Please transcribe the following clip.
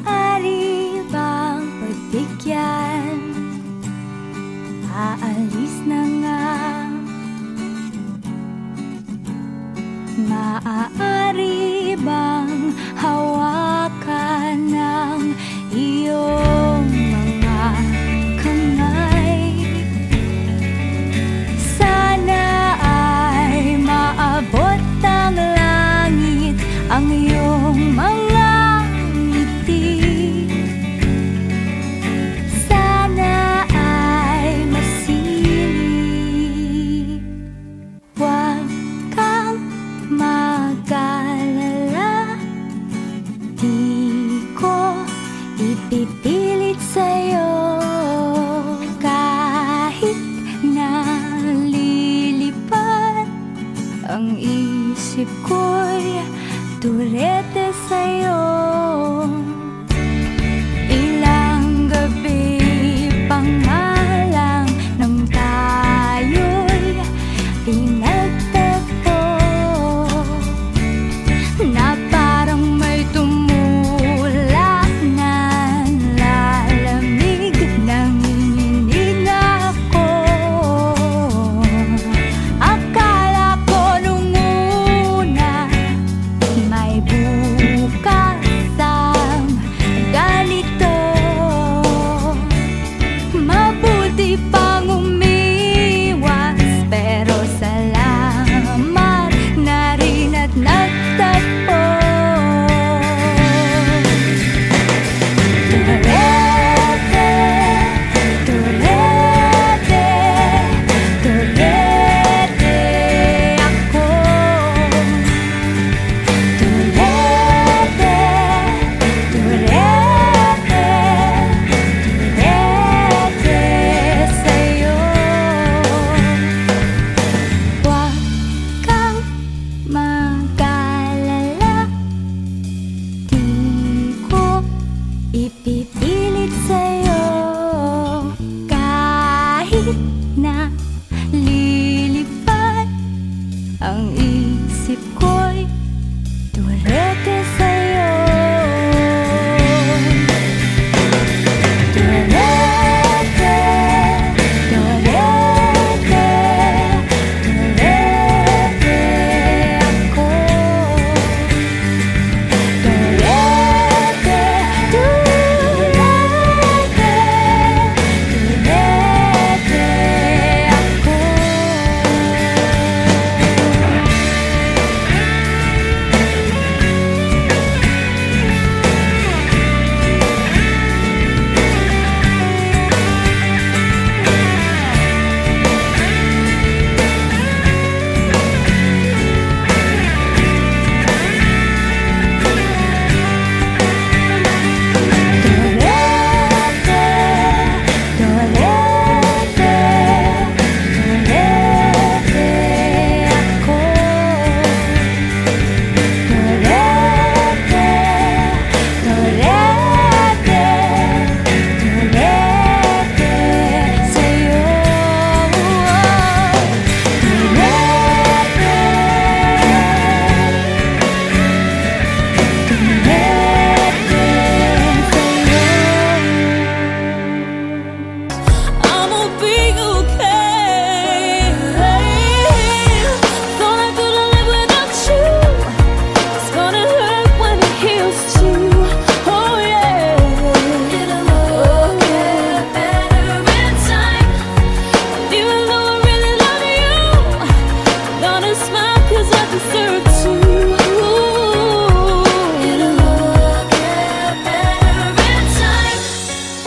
maaari bang pagbigyan? Aalis na nga Maaari Pipilit sa'yo kahit nalilipad Ang isip ko'y turete sa'yo the searching.